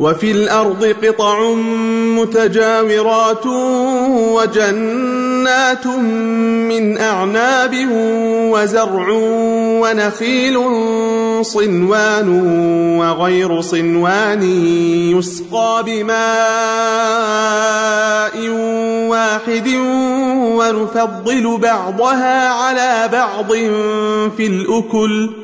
وفي الأرض قطع متجاورات وجنات من أعناب وزرع ونخيل صنوان وغير صنوان يسقى بماء واحد ونفضل بعضها على بعض في الأكل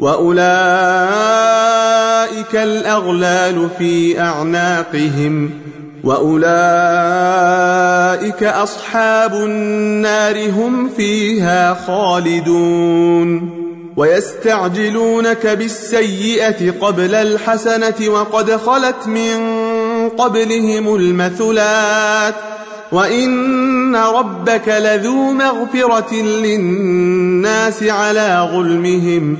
وأولئك الأغلال في أعناقهم وأولئك أصحاب النار هم فيها خالدون ويستعجلونك بالسيئة قبل الحسنة وقد خلت من قبلهم المثلات وإن ربك لذو مغفرة للناس على ظلمهم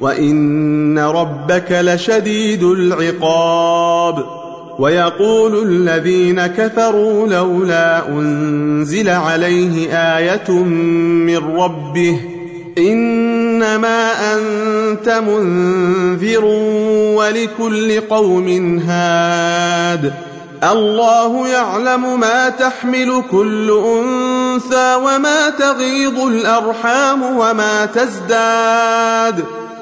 وإن ربك لشديد العقاب ويقول الذين كفروا لولا أنزل عليه آية من ربه إنما أنت منذر ولكل قوم هاد الله يعلم ما تحمل كل أنثى وما تغيض الأرحام وما تزداد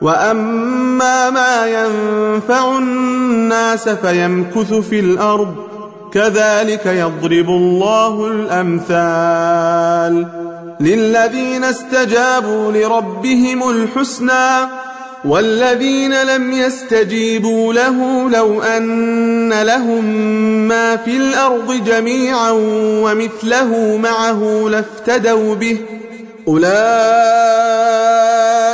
وأما ما ينفع الناس فيمكث في الأرض كذلك يضرب الله الأمثال للذين استجابوا لربهم الحسنى والذين لم يستجيبوا له لو أن لهم ما في الأرض جميعا ومثله معه لافتدوا به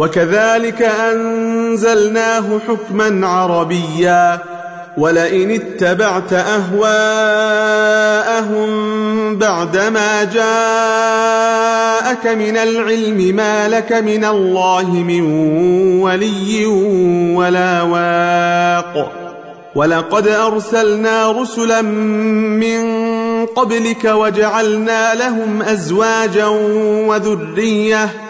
وكذلك أنزلناه حكما عربيا ولئن اتبعت أهواءهم بعدما جاءك من العلم ما لك من الله من ولي ولا واق ولقد أرسلنا رسلا من قبلك وجعلنا لهم أزواجا وذرية